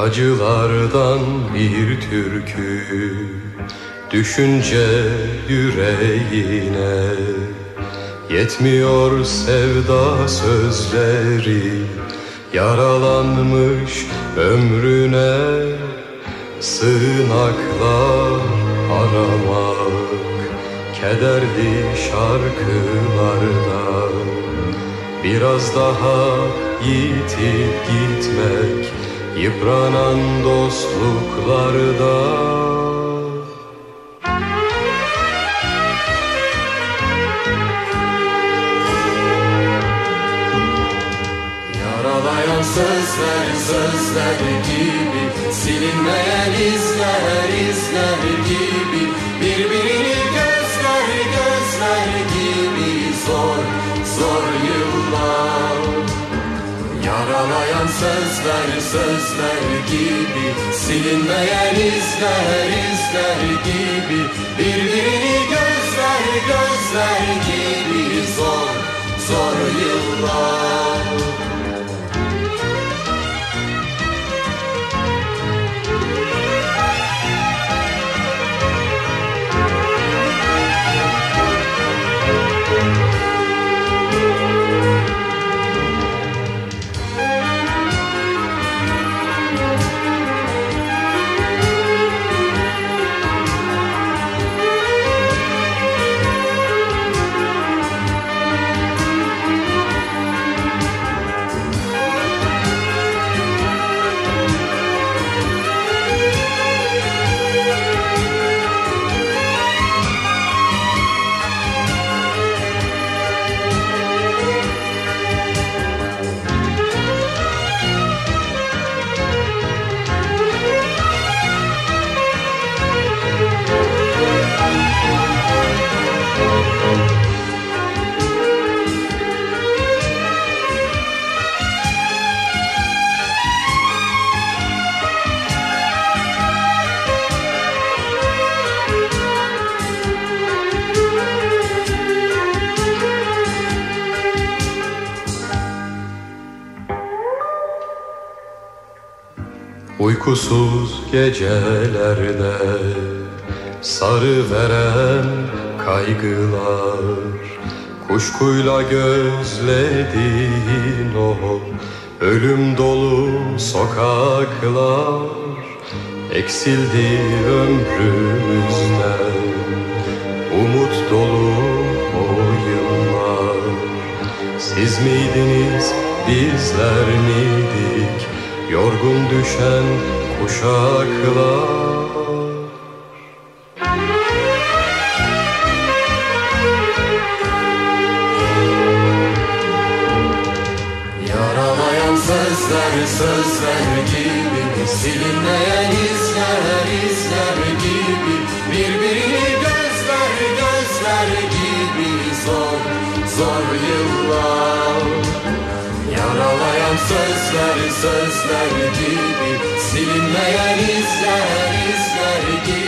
Acılardan bir türkü Düşünce yüreğine. Yetmiyor sevda sözleri Yaralanmış ömrüne. Sığınaklar aramak Kederli şarkılarda. Biraz daha yitip gitmek Yıpranan dostluklarda. Yaralayan sözler sözler gibi Silinmeyen izler izler gibi. Birbirini gözler gözler gibi. Zor zor yıllar Yaralayan sözler sözler gibi Silinmeyen izler izler gibi. Birbirini gözler gözler gibi Uykusuz gecelerde sarı veren kaygılar Kuşkuyla gözlediğin o ölüm dolu sokaklar Eksildi ömrümüzden umut dolu o yıllar. Siz miydiniz bizler miydik yorgun düşen kuşaklar. Yaralayan sözler sözler gibi Silinmeyen izler izler gibi Birbirini gözler sözler sözler gibi Silinmeyen izler izler gibi